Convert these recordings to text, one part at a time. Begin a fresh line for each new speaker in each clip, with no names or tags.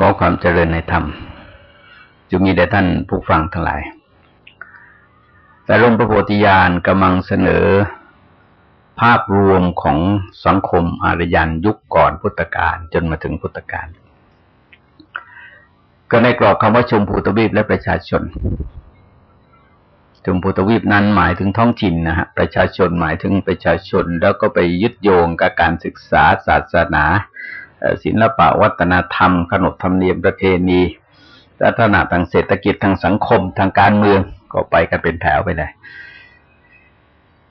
ขอความเจริญในธรรมจงมีแด่ท่านผู้ฟังทั้งหลาย แต่ลงพระโพธิญาณกำลังเสนอ ภาพรวมของสังคมอารยันยุคก่อนพุทธกาลจนมาถึงพุทธกาลก็ในกรอบคำว่าชมพูตวีปและประชาชน ชมพูตวีปนั้นหมายถึงท้องถิ่นนะฮะประชาชนหมายถึงประชาชน แล้วก็ไปยึดโยงกับการศึกษาศาสนา ศิลปะวัฒนธรรม ขนบธรรมเนียมประเพณีลักษณะทางเศรษฐกิจทางสังคมทางการเมืองก็ไปกันเป็นแถวไปเลย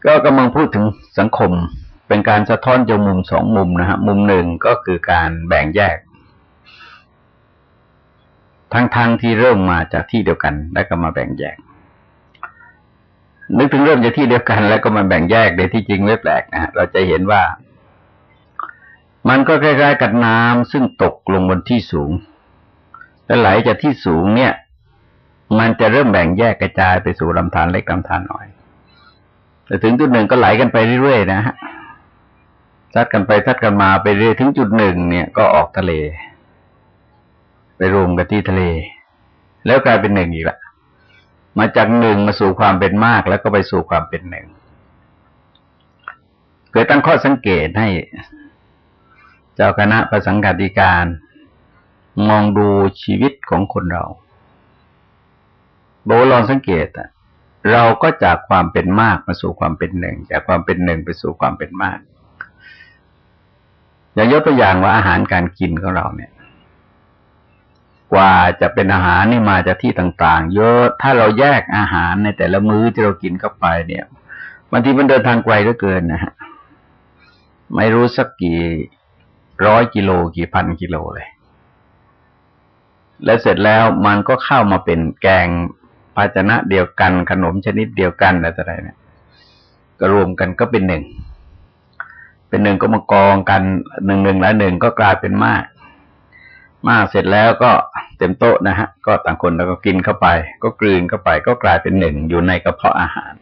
ก็กำลังพูดถึงสังคมเป็นการสะท้อนจากมุมสองมุมนะฮะมุมหนึ่งก็คือการแบ่งแยกทั้งทางที่เริ่มมาจากที่เดียวกัน แล้วก็มาแบ่งแยก นึกถึงเริ่มจากที่เดียวกัน แล้วก็มาแบ่งแยกโดยที่จริงไม่แปลกนะฮะเราจะเห็นว่า มันก็คล้ายๆกับน้ำซึ่งตกลงบนที่สูง แล้วไหลจากที่สูงเนี่ย มันจะเริ่มแบ่งแยกกระจายไปสู่ลำธารเล็กลำธารน้อย แต่ถึงจุดหนึ่งก็ไหลกันไปเรื่อยๆนะฮะซัดกันไปซัดกันมาไปเรื่อยถึงจุดหนึ่งเนี่ยก็ออกทะเล ไปรวมกันที่ทะเล แล้วกลายเป็นหนึ่งอีกละมาจากหนึ่งมาสู่ความเป็นมากแล้วก็ไปสู่ความเป็นหนึ่งเกิดตั้งข้อสังเกตให้ เจ้าคณะประสังกัติการ มองดูชีวิตของคนเราโบลองสังเกตอะเราก็จากความเป็นมากมาสู่ความเป็นหนึ่ง จากความเป็นหนึ่งไปสู่ความเป็นมาก อย่างยกตัวอย่างว่าอาหารการกินของเราเนี่ย กว่าจะเป็นอาหารนี่มาจากที่ต่างๆ เยอะถ้าเราแยกอาหารในแต่ละมื้อที่เรากินเข้าไปเนี่ยบางทีมันเดินทางไกลเหลือเกินนะฮะไม่รู้สักกี่ ร้อยกิโลกี่พันกิโลเลย และเสร็จแล้วมันก็เข้ามาเป็นแกงภาชนะเดียวกันขนมชนิดเดียวกันอะไรต่ออะไรเนี่ยก็รวมกันก็เป็นหนึ่ง เป็นหนึ่งก็มากองกันหนึ่งหนึ่งแล้วหนึ่งก็กลายเป็นมาก มากเสร็จแล้วก็เต็มโต๊ะนะฮะ ก็ต่างคนแล้วก็กินเข้าไป ก็กลืนเข้าไป ก็กลายเป็นหนึ่งอยู่ในกระเพาะอาหาร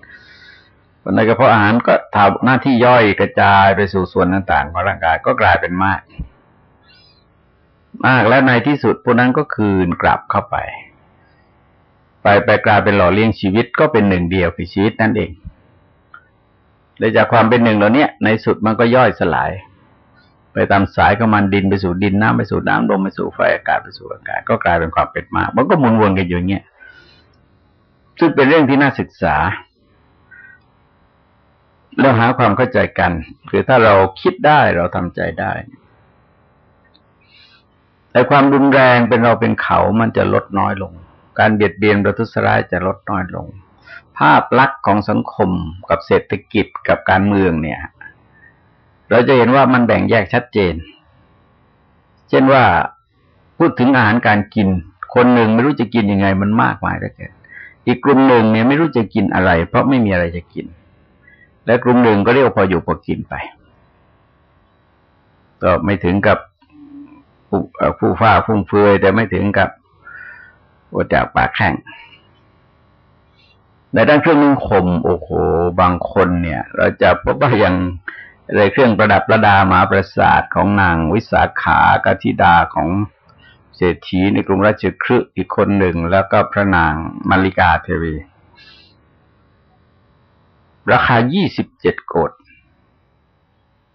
ในกระเพาะอาหารก็ทำหน้าที่ย่อยกระจายไปสู่ส่วนต่างๆของร่างกายก็กลายเป็นมาก มากและในที่สุดพวกนั้นก็คืนกลับเข้าไป ไปไปกลายเป็นหล่อเลี้ยงชีวิตก็เป็นหนึ่งเดียวคือชีวิตนั่นเองเลยจากความเป็นหนึ่งเหล่านี้ในสุดมันก็ย่อยสลาย ไปตามสายก็มันดินไปสู่ดินน้ำไปสู่น้ำลมไปสู่ไฟอากาศไปสู่อากาศก็กลายเป็นความเป็นมาก มันก็หมุนวนกันอยู่างเงี้ยซึ่งเป็นเรื่องที่น่าศึกษา แล้วหาความเข้าใจกัน คือถ้าเราคิดได้เราทำใจได้ แต่ความรุนแรงเป็นเราเป็นเขามันจะลดน้อยลง การเบียดเบียนประทุษร้ายจะลดน้อยลง ภาพลักษณ์ของสังคมกับเศรษฐกิจกับการเมืองเนี่ย เราจะเห็นว่ามันแบ่งแยกชัดเจน เช่นว่าพูดถึงอาหารการกิน คนหนึ่งไม่รู้จะกินยังไงมันมากมายเหลือเกินอีกกลุ่มหนึ่งเนี่ยไม่รู้จะกินอะไร เพราะไม่มีอะไรจะกิน และกลุ่มหนึ่งก็เรียกว่าพออยู่พอกินไป ก็ไม่ถึงกับผู้ฟ้าฟุ้งเฟือยแต่ไม่ถึงกับอดจากปากแข็งในด้านเครื่องนุ่งห่มโอ้โหบางคนเนี่ย เราจะพบว่ายังอะไรเครื่องประดับประดามาประสาทของนางวิสาขากธิดาของเศรษฐีในกรุงราชคฤห์อีกคนหนึ่ง แล้วก็พระนางมาริกาเทวี ราคายี่สิบเจ็ดโกด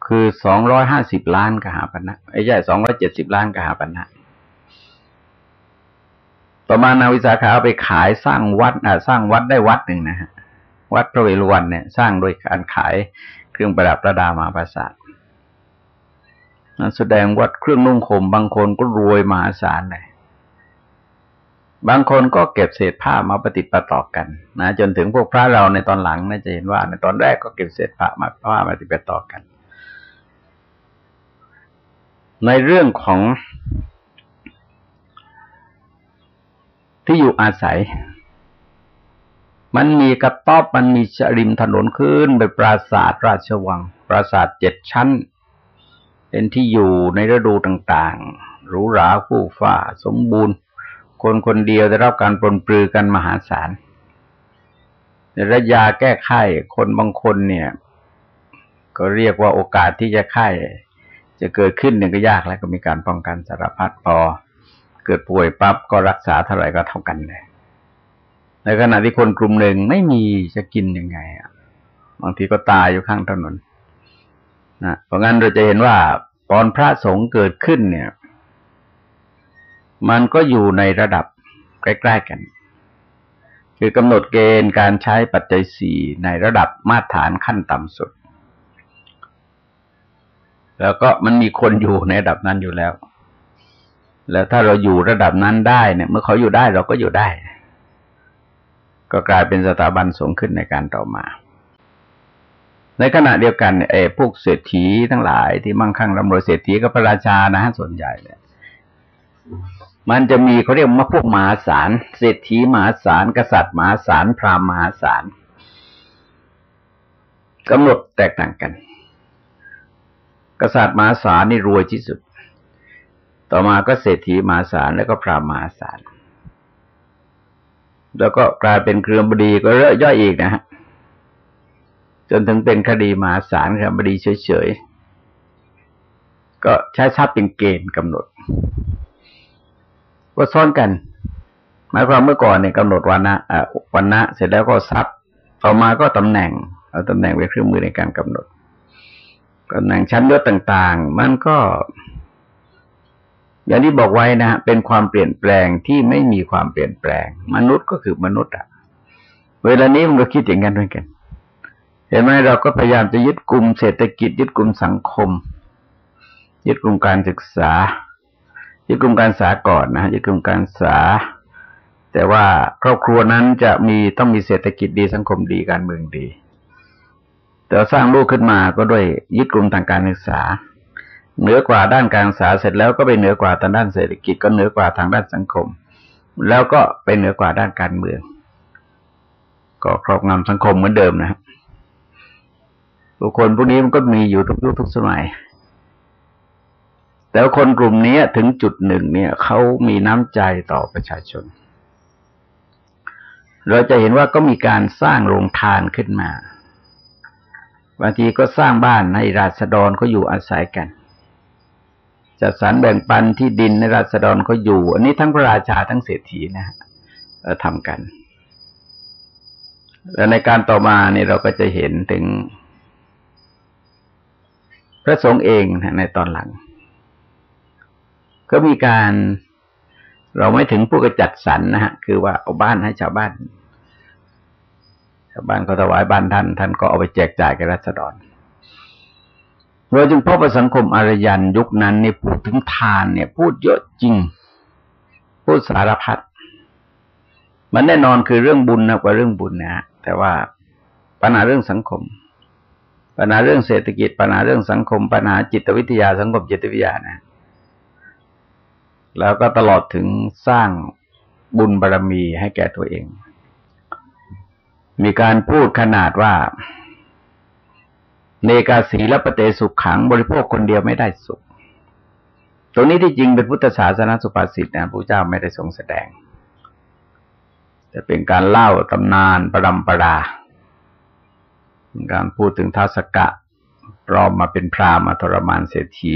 คือสองร้อยห้าสิบล้านกหาปณะไอ้ใช่สองร้อยเจ็ดสิบล้านกหาปณะต่อมานาวิสาขาไปขายสร้างวัดอ่าสร้างวัดได้วัดหนึ่งนะฮะวัดพระเวรุวันเนี่ย สร้างโดยการขายเครื่องประดับประดามาประสาทนั้นแสดงวัดเครื่องนุ่งห่มบางคนก็รวยมหาศาลเลย บางคนก็เก็บเศษผ้ามาปฏิปต่อกันนะจนถึงพวกพระเราในตอนหลังน่าจะเห็นว่า ในตอนแรกก็เก็บเศษผ้ามาผ้ามาปฏิปต่อกัน ในเรื่องของที่อยู่อาศัย มันมีกระต๊อบมันมีริมถนนขึ้นไปปราสาทราชวัง ปราสาทเจ็ดชั้น เป็นที่อยู่ในฤดูต่างๆหรูหราผู้ฟ้าสมบูรณ์ คนคนเดียวได้รับการปนปลือกันมหาศาลในระยะแก้ไขคนบางคนเนี่ย ก็เรียกว่าโอกาสที่จะไข้จะเกิดขึ้นเนี่ยก็ยากแล้วก็มีการป้องกันสารพัดพอ เกิดป่วยปั๊บก็รักษาเท่าไหร่ก็เท่ากันเลยในขณะที่คนกลุ่มหนึ่งไม่มีจะกินยังไงอะบางทีก็ตายอยู่ข้างถนนนะเพราะงั้นเราจะเห็นว่าตอนพระสงฆ์เกิดขึ้นเนี่ย มันก็อยู่ในระดับใกล้ๆกัน คือกำหนดเกณฑ์การใช้ปัจจัยสี่ในระดับมาตรฐานขั้นต่ำสุด แล้วก็มันมีคนอยู่ในระดับนั้นอยู่แล้ว แล้วถ้าเราอยู่ระดับนั้นได้เนี่ย เมื่อเขาอยู่ได้เราก็อยู่ได้ ก็กลายเป็นสถาบันสูงขึ้นในการต่อมาในขณะเดียวกันไอ้พวกเศรษฐีทั้งหลายที่มั่งคั่งร่ำรวยเศรษฐีกับพระราชานะฮะส่วนใหญ่เลย มันจะมีเขาเรียกว่าพวกมหาศาลเศรษฐีมหาศาลกษัตริย์มหาศาลพราหมณ์มหาศาลกำหนดแตกต่างกัน กษัตริย์มหาศาลนี่รวยที่สุด ต่อมาก็เศรษฐีมหาศาลแล้วก็พราหมณ์มหาศาลแล้วก็กลายเป็นเครือบดีก็เยอะย่อยอีกนะฮะจนถึงเป็นคดีมหาศาลคดีเฉยๆก็ใช้ทรัพย์เป็นเกณฑ์กำหนด ก็ซ้อนกัน หมายความเมื่อก่อนเนี่ยกำหนดวันนะวันนะเสร็จแล้วก็ทรัพย์ต่อมาก็ตำแหน่ง เอาตำแหน่งเป็นเครื่องมือในการกำหนดตำแหน่งชั้นยศต่างๆ มันก็ อย่างที่บอกไว้นะเป็นความเปลี่ยนแปลงที่ไม่มีความเปลี่ยนแปลง มนุษย์ก็คือมนุษย์อะเวลานี้มันก็คิดอย่างนั้นด้วยกัน เห็นไหมเราก็พยายามจะยึดกลุ่มเศรษฐกิจ ยึดกลุ่มสังคม ยึดกลุ่มการศึกษา ยึดกลุ่มการศึกษาก่อนนะยึดกลุ่มการศึกษา แต่ว่าครอบครัวนั้นจะมีต้องมีเศรษฐกิจดีสังคมดีการเมืองดี แต่สร้างลูกขึ้นมาก็ด้วยยึดกลุ่มทางการศึกษา เหนือกว่าด้านการศึกษาเสร็จแล้วก็ไปเหนือกว่าทางด้านเศรษฐกิจก็เหนือกว่าทางด้านสังคม แล้วก็ไปเหนือกว่าด้านการเมือง ก็ครอบงำสังคมเหมือนเดิมนะครับบุคคลพวกนี้มันก็มีอยู่ทุกยุคทุกสมัย แต่คนกลุ่มนี้ถึงจุดหนึ่งเนี่ยเขามีน้ำใจต่อประชาชน เราจะเห็นว่าก็มีการสร้างโรงทานขึ้นมาบางทีก็สร้างบ้านในราษฎรเขาอยู่อาศัยกันจัดสรรแบ่งปันที่ดินในราษฎรเขาอยู่ อันนี้ทั้งพระราชาทั้งเศรษฐีนะฮะทำกัน แล้วในการต่อมาเนี่ยเราก็จะเห็นถึง พระสงฆ์เองในตอนหลัง ก็มีการเราไม่ถึงผู้กระจัดสรรนะฮะ คือว่าเอาบ้านให้ชาวบ้าน ชาวบ้านก็ถวายบ้านท่าน ท่านก็เอาไปแจกจ่ายแกับรัษฎรเราจึงพบว่าสังคมอารยันยุคนั้นเนี่ยพูดถึงทานเนี่ย พูดเยอะจริง พูดสารพัดมันแน่นอนคือเรื่องบุญนะกว่าเรื่องบุญนะแต่ว่าปัญหาเรื่องสังคม ปัญหาเรื่องเศรษฐกิจปัญหาเรื่องสังคม ปัญหาจิตวิทยาสังคมจิตวิทยานะ แล้วก็ตลอดถึงสร้างบุญบารรมีให้แก่ตัวเอง มีการพูดขนาดว่า เนกาสีและปเตสุขขังบริโภคคนเดียวไม่ได้สุข ตรงนี้ที่จริงเป็นพุทธศาสนาสุภาษิตนะพระเจ้าไม่ได้ทรงแสดงจะเป็นการเล่าตำนานประดำประดาการพูดถึงท้าสกะรอมมาเป็นพรามมาทรมานเศรษฐี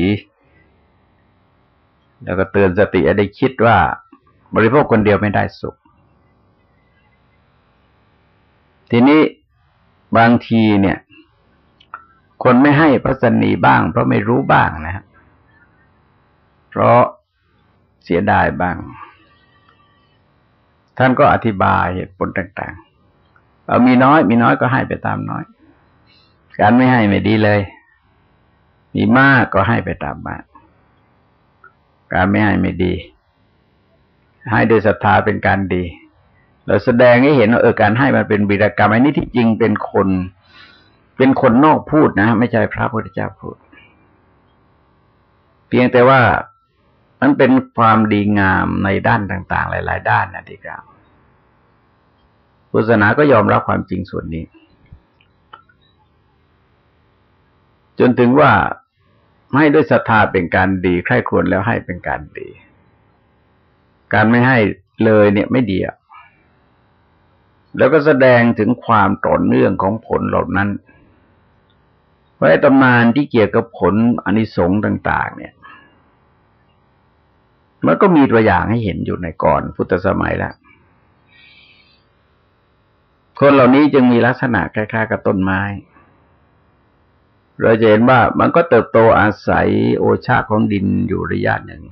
แล้วก็เตือนสติให้ได้คิดว่า บริโภคคนเดียวไม่ได้สุข ทีนี้บางทีเนี่ย คนไม่ให้พระสนีบ้าง เพราะไม่รู้บ้างนะ เพราะเสียดายบ้าง ท่านก็อธิบายเหตุผลต่างๆเอามีน้อย มีน้อยก็ให้ไปตามน้อย การไม่ให้ไม่ดีเลย มีมากก็ให้ไปตามมาก การไม่ให้ไม่ดี ให้โดยศรัทธาเป็นการดี เราแสดงให้เห็นว่าเออการให้มันเป็นบิดากรรมอันนี้ที่จริงเป็นคน เป็นคนนอกพูดนะ ไม่ใช่พระพุทธเจ้าพูด เพียงแต่ว่ามันเป็นความดีงามในด้านต่าง ๆ หลาย ๆ ด้านนะที่กล่าวพุทธศาสนาก็ยอมรับความจริงส่วนนี้ จนถึงว่า ให้ด้วยศรัทธาเป็นการดีใครควรแล้วให้เป็นการดี การไม่ให้เลยเนี่ยไม่ดีอะแล้วก็แสดงถึงความต่อเนื่องของผลเหล่านั้นเพราะไอ้ตำนานที่เกี่ยวกับผลอนิสงส์ต่าง ๆ เนี่ย มันก็มีตัวอย่างให้เห็นอยู่ในก่อนพุทธสมัยแล้วคนเหล่านี้จึงมีลักษณะคล้ายๆกับต้นไม้ เราจะเห็นว่ามันก็เติบโตอาศัยโอชาของดินอยู่ระยะหนึ่ง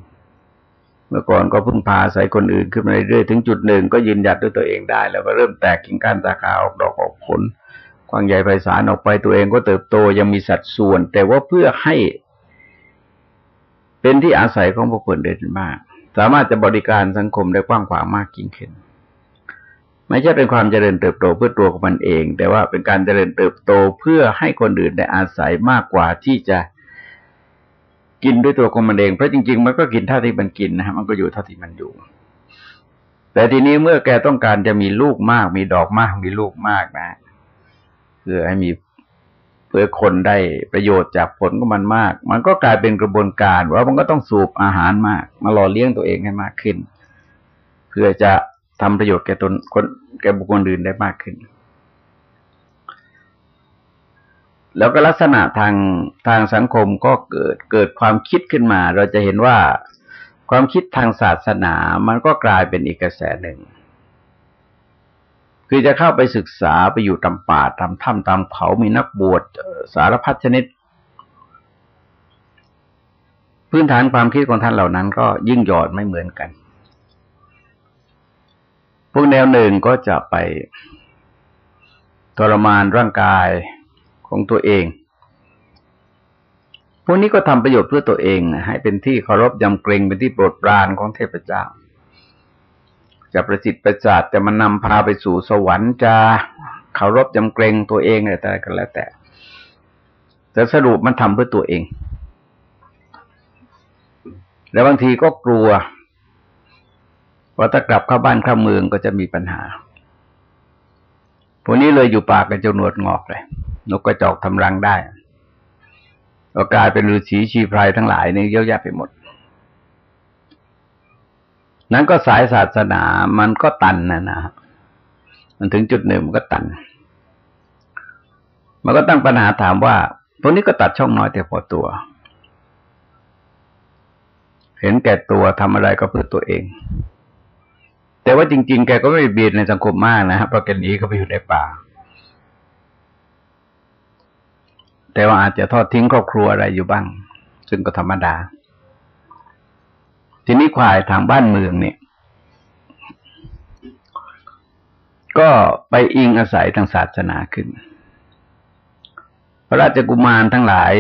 เมื่อก่อนก็พึ่งพาอาศัยคนอื่นขึ้นมาเรื่อยๆถึงจุดหนึ่งก็ยืนหยัดด้วยตัวเองได้ แล้วก็เริ่มแตกกิ่งก้านสาขาออกดอกออกผลกว้างใหญ่ไพศาลออกไปตัวเองก็เติบโตยังมีสัดส่วน แต่ว่าเพื่อให้เป็นที่อาศัยของบุคคลเด่นมาก สามารถจะบริการสังคมได้กว้างขวางมากยิ่งขึ้น ไม่ใช่เป็นความเจริญเติบโตเพื่อตัวของมันเอง แต่ว่าเป็นการเจริญเติบโตเพื่อให้คนอื่นได้อาศัยมากกว่าที่จะกินด้วยตัวของมันเองเพราะจริง ๆ มันก็กินเท่าที่มันกินนะฮะมันก็อยู่เท่าที่มันอยู่ แต่ทีนี้เมื่อแกต้องการจะมีลูกมาก มีดอกมาก มีลูกมากนะเพื่อให้มีเพื่อคนได้ประโยชน์จากผลของมันมาก มันก็กลายเป็นกระบวนการว่ามันก็ต้องสูบอาหารมาก มาหล่อเลี้ยงตัวเองให้มากขึ้น เพื่อจะ ทำประโยชน์แก่ตนคนแก่บุคคลอื่นได้มากขึ้น แล้วก็ลักษณะทางทางสังคมก็เกิดเกิดความคิดขึ้นมา เราจะเห็นว่าความคิดทางศาสนามันก็กลายเป็นอีกกระแสหนึ่ง คือจะเข้าไปศึกษาไปอยู่ตามป่าตามถ้ำตามเขามีนักบวชสารพัดชนิด พื้นฐานความคิดของท่านเหล่านั้นก็ยิ่งหยอดไม่เหมือนกัน พวกแนวหนึ่งก็จะไปทรมานร่างกายของตัวเอง พวกนี้ก็ทำประโยชน์เพื่อตัวเองให้เป็นที่เคารพยำเกรงเป็นที่โปรดปรานของเทพเจ้า จะประสิทธิประจาดจะมานำพาไปสู่สวรรค์จะเคารพยำเกรงตัวเองอะไรแต่กันแล้วแต่ แต่สรุปมันทำเพื่อตัวเอง แล้วบางทีก็กลัว ว่าถ้ากลับเข้าบ้านเข้าเมืองก็จะมีปัญหา พวกนี้เลยอยู่ปากกันจนหนวดงอกเลย นกกระจอกทำรังได้ ก็กลายเป็นฤาษีชีพรายทั้งหลายนี่เยอะแยะไปหมด นั้นก็สายศาสนามันก็ตันนะนะมันถึงจุดหนึ่งมันก็ตัน มันก็ตั้งปัญหาถามว่าพวกนี้ก็ตัดช่องน้อยแต่พอตัว เห็นแก่ตัวทำอะไรก็เพื่อตัวเอง แต่ว่าจริง ๆ แกก็ไม่เบียดในสังคมมากนะครับเพราะแกนี้ก็ไปอยู่ในป่า แต่ว่าอาจจะทอดทิ้งครอบครัวอะไรอยู่บ้าง ซึ่งก็ธรรมดา ทีนี้ควายทางบ้านเมืองเนี่ย ก็ไปอิงอาศัยทางศาสนาขึ้น พระราชกุมารทั้งหลาย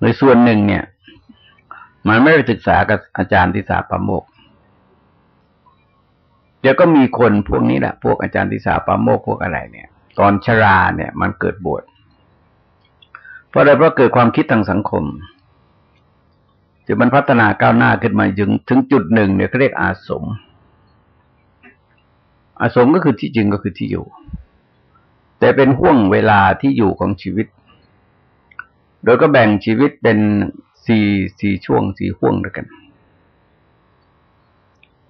โดยส่วนหนึ่งเนี่ย มันไม่ได้ศึกษากับอาจารย์ทิสาปโมก ดี๋ยวก็มีคนพวกนี้แหละ พวกอาจารย์ทิสาปาโมกพวกอะไรเนี่ย ตอนชราเนี่ย มันเกิดบวชเพราะอะไรเพราะเกิดความคิดทางสังคมจนมันพัฒนาก้าวหน้าขึ้นมาถึงถึงจุดหนึ่งเนี่ยเขาเรียกอาสม อาสมก็คือที่จริงก็คือที่อยู่ แต่เป็นห่วงเวลาที่อยู่ของชีวิต โดยก็แบ่งชีวิตเป็นสี่สี่ช่วงสี่ห่วงด้วยกัน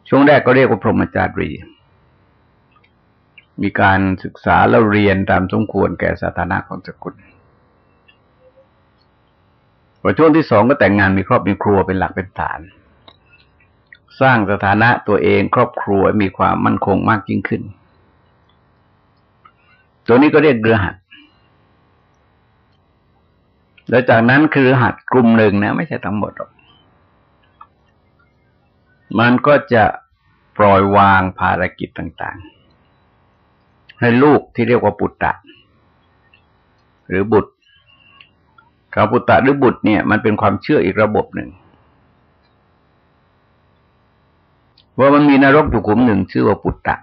ช่วงแรกก็เรียกว่าพรหมจารีมีการศึกษาแล้วเรียนตามสมควรแก่สถานะของสกุลพอช่วงที่สองก็แต่งงานมีครอบมีครัวเป็นหลักเป็นฐาน สร้างสถานะตัวเองครอบครัวมีความมั่นคงมากยิ่งขึ้น ตัวนี้ก็เรียกเรือหัดแล้วจากนั้นคือหัดกลุ่มหนึ่งนะ ไม่ใช่ทั้งหมดหรอก มันก็จะปล่อยวางภารกิจต่างๆ ให้ลูกที่เรียกว่าปุตตะ หรือบุตรคำปุตตะหรือบุตรเนี่ย มันเป็นความเชื่ออีกระบบหนึ่งว่ามันมีนรกอยู่ขุมหนึ่งชื่อว่าปุตตะ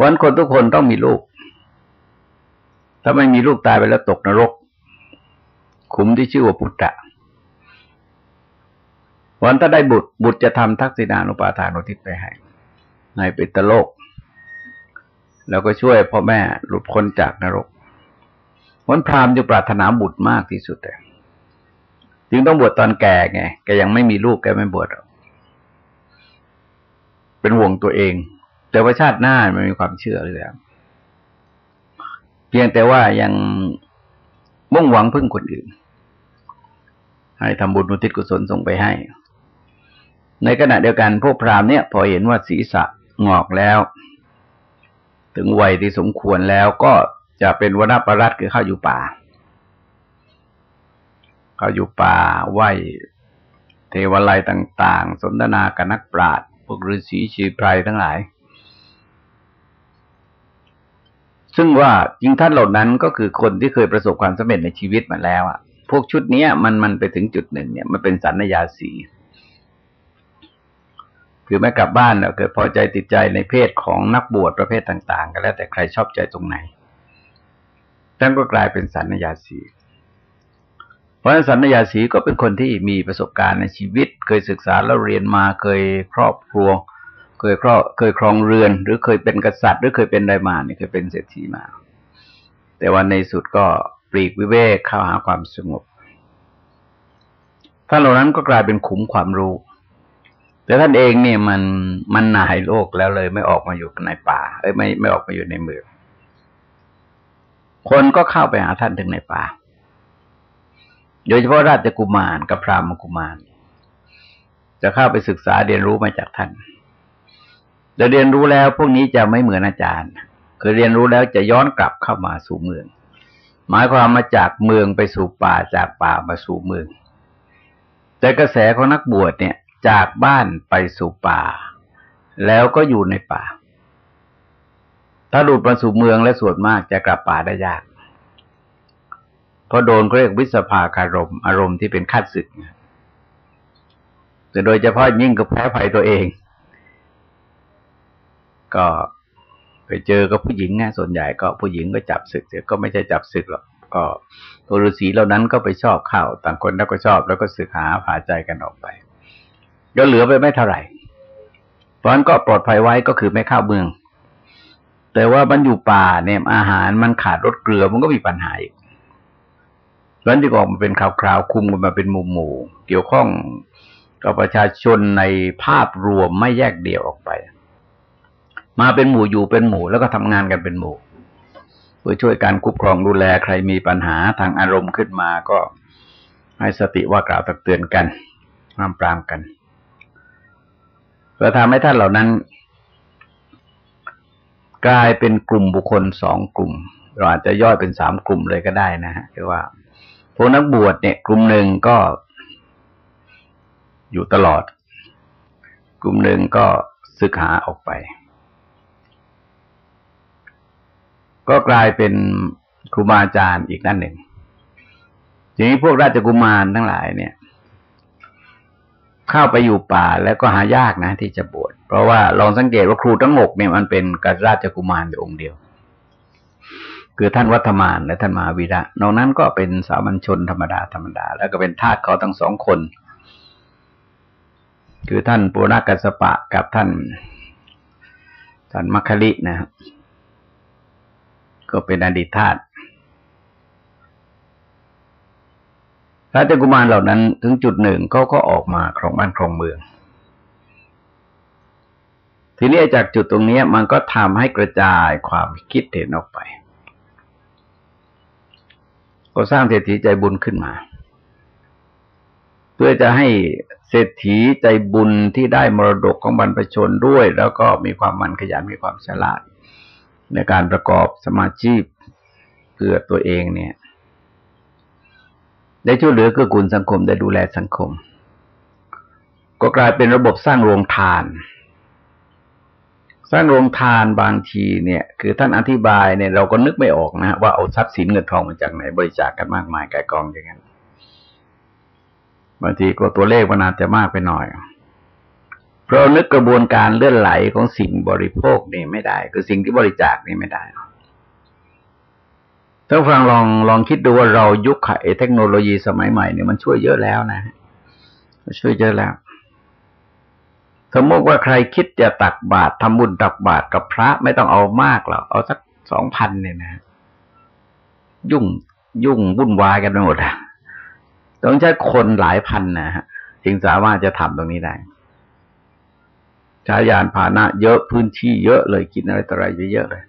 วันคนทุกคนต้องมีลูก ถ้าไม่มีลูกตายไปแล้วตกนรก ขุมที่ชื่อว่าปุตตะ วันถ้าได้บุตรบุตรจะทำทักษิณานุปาทานอุทิศไปให้ในปิตโลก แล้วก็ช่วยพ่อแม่หลุดพ้นจากนรกวันพราหมณ์จะปรารถนาบุตรมากที่สุดเลยจึงต้องบวชตอนแก่ไงแกยังไม่มีลูกแกไม่บวชเป็นห่วงตัวเอง แต่ว่าชาติหน้ามันมีความเชื่อเลยแล้วเพียงแต่ว่ายังมุ่งหวังพึ่งคนอื่น ให้ทำบุญอุทิศกุศลส่งไปให้ ในขณะเดียวกันพวกพราหมณ์เนี่ย พอเห็นว่าศีรษะงอกแล้ว ถึงวัยที่สมควรแล้วก็จะเป็นวนปรัตคือเข้าอยู่ป่า เข้าอยู่ป่าไหวเทวไลต่าง ๆ สนทนากับนักปราชญ์พวกฤาษีชีไพรทั้งหลาย ซึ่งว่าจริงท่านเหล่านั้นก็คือคนที่เคยประสบความสำเร็จในชีวิตมาแล้วอะ พวกชุดนี้มันมันไปถึงจุดหนึ่งเนี่ย มันเป็นสัญญาสี คือไม่กลับบ้านเกิดพอใจติดใจในเพศของนักบวชประเภทต่างๆ ก็แล้วแต่ใครชอบใจตรงไหนท่านก็กลายเป็นสัญญาสีราะฉะนั้นสัญญาสีก็เป็นคนที่มีประสบการณ์ในชีวิต เคยศึกษาแล้วเรียนมาเคยครอบครัว เคยครอบเคยครองเรือน หรือเคยเป็นกษัตริย์ หรือเคยเป็นไดมาเนี่ยเคยเป็นเศรษฐีมา แต่วันในสุดก็ปลีกวิเวกเข้าหาความสงบท่านเหล่านั้นก็กลายเป็นขุมความรู้ แต่ท่านเองเนี่ยมันมันนายโลกแล้วเลยไม่ออกมาอยู่ในป่า เอ้ยไม่ไม่ออกมาอยู่ในเมืองคนก็เข้าไปหาท่านถึงในป่า โดยเฉพาะราชกุมารกับพรามกุมาร จะเข้าไปศึกษาเรียนรู้มาจากท่านแต่เรียนรู้แล้วพวกนี้จะไม่เหมือนอาจารย์ คือเรียนรู้แล้วจะย้อนกลับเข้ามาสู่เมือง หมายความมาจากเมืองไปสู่ป่าจากป่ามาสู่เมือง แต่กระแสของนักบวชเนี่ย จากบ้านไปสู่ป่า แล้วก็อยู่ในป่า ถ้าหลุดมาสู่เมืองและส่วนมากจะกลับป่าได้ยาก เพราะโดนเรียกวิสภาคารม อารมณ์ที่เป็นคัดศึกแต่โดยเฉพาะยิ่งกับแพ้ภัยตัวเอง ก็ไปเจอกับผู้หญิงไงส่วนใหญ่ก็ผู้หญิงก็จับศึกแต่ก็ไม่ใช่จับศึกหรอกก็ตัวฤาษีเหล่านั้นก็ไปชอบเข้าต่างคนแล้วก็ชอบแล้วก็ศึกหาผ่าใจกันออกไป ก็เหลือไปไม่เท่าไหร่ เพราะนั้นก็ปลอดภัยไว้ก็คือไม่เข้าเมือง แต่ว่ามันอยู่ป่าเนี่ยอาหารมันขาดรสเกลือมันก็มีปัญหาอีกนั้นที่ออกมาเป็นคราวๆคุมกันมาเป็นหมู่หมู่เกี่ยวข้องกับประชาชนในภาพรวมไม่แยกเดี่ยวออกไป มาเป็นหมู่อยู่เป็นหมู่แล้วก็ทำงานกันเป็นหมู่เพื่อช่วยการคุ้มครองดูแลใครมีปัญหาทางอารมณ์ขึ้นมาก็ให้สติว่ากล่าวตักเตือนกันห้ามปรามกัน เพื่อทำให้ท่านเหล่านั้น กลายเป็นกลุ่มบุคคลสองกลุ่มเราอาจจะย่อยเป็นสามกลุ่มเลยก็ได้นะฮะคือว่าพวกนักบวชเนี่ย กลุ่มหนึ่งก็อยู่ตลอด กลุ่มหนึ่งก็ศึกหาออกไป ก็กลายเป็นครูบาอาจารย์อีกด้านหนึ่งทีนี้พวกราชกุมารทั้งหลายเนี่ย เข้าไปอยู่ป่าแล้วก็หายากนะ ที่จะบวชเพราะว่าลองสังเกตว่าครูทั้งหกเนี่ยมันเป็นกษัตริย์ราชกุมารอยู่องค์เดียว คือท่านวัฒมานและท่านมหาวีระนอกนั้นก็เป็นสามัญชนธรรมดาธรรมดา แล้วก็เป็นทาสเขาทั้งสองคน คือท่านปุณกัสปะกับท่านท่านมัคคลินะครับก็เป็นอดีตทาส พระเจ้ากุมารเหล่านั้นถึงจุดหนึ่งเขาก็ออกมาครองบ้านครองเมือง ทีนี้จากจุดตรงนี้มันก็ทำให้กระจายความคิดเห็นออกไป ก็สร้างเศรษฐีใจบุญขึ้นมา เพื่อจะให้เศรษฐีใจบุญที่ได้มรดกของบรรพชนด้วย แล้วก็มีความมันขยันมีความฉลาด ในการประกอบสมาชีพเพื่อตัวเองเนี่ย ได้ช่วยเหลือเกื้อกูลสังคมได้ดูแลสังคม ก็กลายเป็นระบบสร้างโรงทาน สร้างโรงทานบางทีเนี่ย คือท่านอธิบายเนี่ยเราก็นึกไม่ออกนะว่าเอาทรัพย์สินเงินทองมาจากไหนบริจาคกกันมากมายกายกองอย่างนั้นบางทีก็ตัวเลขมันอาจจะมากไปหน่อยเพราะนึกกระบวนการเลื่อนไหลของสิ่งบริโภคนี่ไม่ได้ คือสิ่งที่บริจาคนี่ไม่ได้ ท่านฟังลองลองคิดดูว่าเรายุคเทคโนโลยีสมัยใหม่เนี่ยมันช่วยเยอะแล้วนะช่วยเยอะแล้วสมมติว่าใครคิดจะตักบาตรทำบุญตักบาตรกับพระไม่ต้องเอามากหรอกเอาสักสองพันเนี่ยนะยุ่งยุ่งวุ่นวายกันไปหมดอะต้องใช้คนหลายพันนะฮะจึงสามารถจะทำตรงนี้ได้ใช้ยานพาหนะเยอะพื้นที่เยอะเลยกินอะไรต่ออะไรเยอะเลย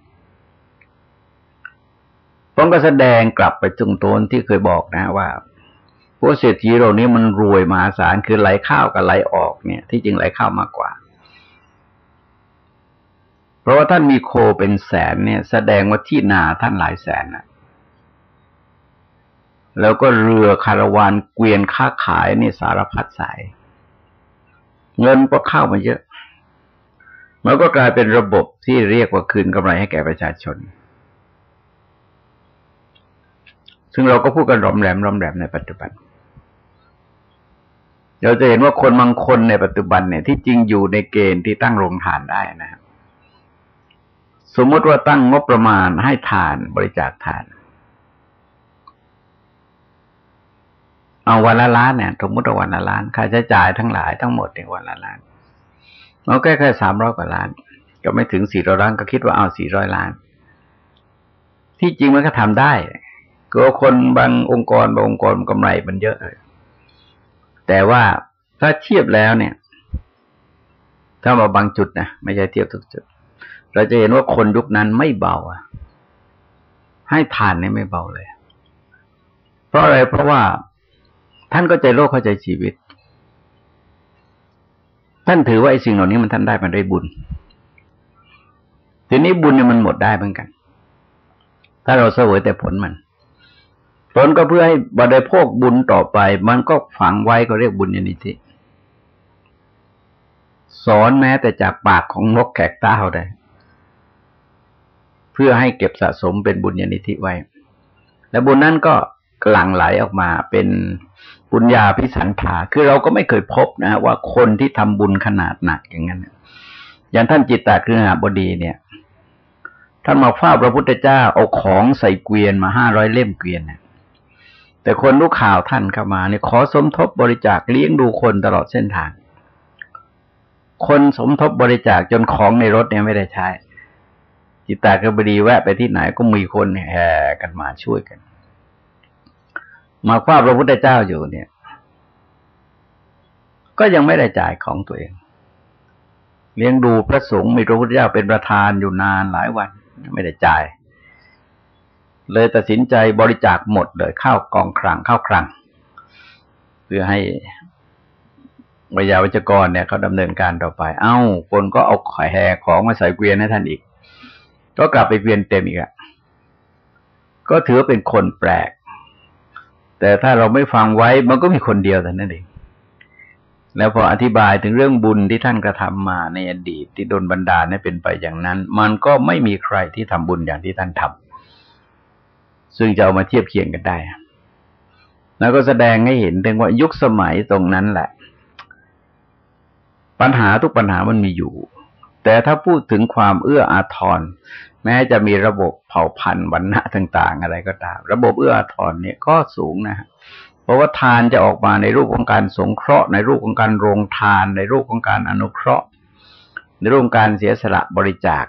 ผมก็แสดงกลับไปจุงโตนที่เคยบอกนะว่าพวกเศรษฐีเหล่านี้มันรวยมหาศาลคือไหลเข้ากับไหลออกเนี่ย ที่จริงไหลเข้ามากกว่า เพราะว่าท่านมีโคเป็นแสนเนี่ย แสดงว่าที่นาท่านหลายแสนนะแล้วก็เรือคาราวานเกวียนค้าขายนี่สารพัดสาย เงินก็เข้ามาเยอะมันก็กลายเป็นระบบที่เรียกว่าคืนกำไรให้แก่ประชาชน ซึ่งเราก็พูดกันรอมแรมรอมแรมในปัจจุบัน เราจะเห็นว่าคนบางคนในปัจจุบันเนี่ยที่จริงอยู่ในเกณฑ์ที่ตั้งโรงทานได้นะครับ สมมติว่าตั้งงบประมาณให้ทานบริจาคทาน เอาวันละล้านเนี่ยสมมติว่าวันละล้านค่าใช้จ่ายทั้งหลายทั้งหมดเนี่ยวันละล้านเราแค่แค่สามร้อยกว่าล้าน ก็ไม่ถึงสี่ร้อยล้านก็คิดว่าเอาสี่ร้อยล้าน ที่จริงมันก็ทำได้ ก็คนบางองค์กรบางองค์กรกำไรมันเยอะเลยแต่ว่าถ้าเทียบแล้วเนี่ย ถ้ามาบางจุดนะไม่ใช่เทียบทุกจุด เราจะเห็นว่าคนยุคนั้นไม่เบาอะให้ทานเนี่ยไม่เบาเลย เพราะอะไรเพราะว่าท่านก็ใจโลกเข้าใจชีวิต ท่านถือว่าไอ้สิ่งเหล่านี้มันท่านได้มันได้บุญทีนี้บุญเนี่ยมันหมดได้เหมือนกัน ถ้าเราเสวยแต่ผลมัน ผลก็เพื่อให้บริโภคบุญต่อไป มันก็ฝังไว้ก็เรียกบุญญาณิธิสอนแม้แต่จากปากของนกแขกเต้าได้ เพื่อให้เก็บสะสมเป็นบุญญาณิธิไว้ และบุญนั้นก็หลั่งไหลออกมาเป็นบุญญาพิสันธาคือเราก็ไม่เคยพบนะว่าคนที่ทำบุญขนาดหนักอย่างนั้นอย่างท่านจิตตคือหาบดีเนี่ย ท่านมาเฝ้าพระพุทธเจ้าเอาของใส่เกวียนมาห้าร้อยเล่มเกวียนเนี่ย แต่คนรู้ข่าวท่านเข้ามาเนี่ยขอสมทบบริจาคเลี้ยงดูคนตลอดเส้นทาง คนสมทบบริจาคจนของในรถเนี่ยไม่ได้ใช้ จิตตากบดีแวะไปที่ไหนก็มีคนแห่กันมาช่วยกัน มาคว้าพระพุทธเจ้าอยู่เนี่ย ก็ยังไม่ได้จ่ายของตัวเอง เลี้ยงดูพระสงฆ์มีพระพุทธเจ้าเป็นประธานอยู่นานหลายวัน ไม่ได้จ่าย เลยตัดสินใจบริจาคหมดเลยเข้ากองคลังเข้าคลัง เพื่อให้วิยาวิจกรเนี่ยเขาดำเนินการต่อไป เอ้า คนก็เอาขแห่ของมาใส่เกวียนให้ท่านอีก ก็กลับไปเกวียนเต็มอีกอะก็ถือเป็นคนแปลก แต่ถ้าเราไม่ฟังไว้มันก็มีคนเดียวแต่นั่นเองแล้วพออธิบายถึงเรื่องบุญที่ท่านกระทำมาในอดีตที่โดนบันดาลให้เป็นไปอย่างนั้น มันก็ไม่มีใครที่ทำบุญอย่างที่ท่านทำ ซึ่งจะเอามาเทียบเคียงกันได้แล้วก็แสดงให้เห็นถึงว่ายุคสมัยตรงนั้นแหละ ปัญหาทุกปัญหามันมีอยู่ แต่ถ้าพูดถึงความเอื้ออาทร แม้จะมีระบบเผ่าพันธุ์วรรณะต่าง ๆ อะไรก็ตาม ระบบเอื้ออาทรเนี่ยก็สูงนะเพราะว่าทานจะออกมาในรูปของการสงเคราะห์ ในรูปของการโรงทาน ในรูปของการอนุเคราะห์ ในรูปของการเสียสละบริจาค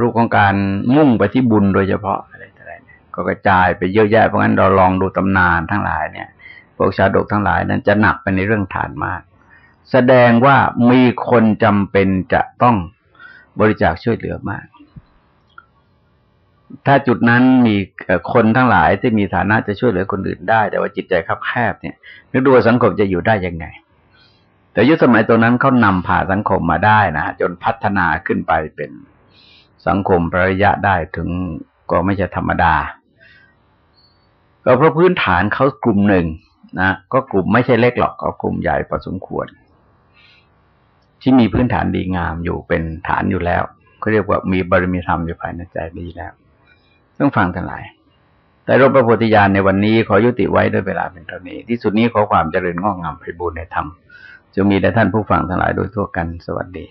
รูปของการมุ่งไปที่บุญโดยเฉพาะ ก็กระจายไปเยอะแยะเพราะงั้นเราลองดูตำนานทั้งหลายเนี่ยพวกชาดกทั้งหลายนั้นจะหนักไปในเรื่องทานมาก แสดงว่ามีคนจำเป็นจะต้องบริจาคช่วยเหลือมาก ถ้าจุดนั้นมีคนทั้งหลายที่มีฐานะจะช่วยเหลือคนอื่นได้ แต่ว่าจิตใจคับแคบเนี่ยนึกดูสังคมจะอยู่ได้ยังไง แต่ยุคสมัยตรงนั้นเขานำพาสังคมมาได้นะจนพัฒนาขึ้นไปเป็นสังคมประยะได้ถึงก็ไม่ใช่ธรรมดา ก็เพราะพื้นฐานเขากลุ่มหนึ่งนะก็กลุ่มไม่ใช่เล็กหรอกก็กลุ่มใหญ่พอสมควร ที่มีพื้นฐานดีงามอยู่เป็นฐานอยู่แล้วเขาเรียกว่ามีบารมีธรรมอยู่ภายในใจดีแล้วต้องฟังทั้งหลาย แต่รบพระโพธิญาณในวันนี้ขอยุติไว้ด้วยเวลาเป็นเท่านี้ ที่สุดนี้ขอความเจริญงอกงามไปบูรณนธรรมจะมีแด่ท่านผู้ฟังทั้งหลายโดยทั่วกันสวัสดี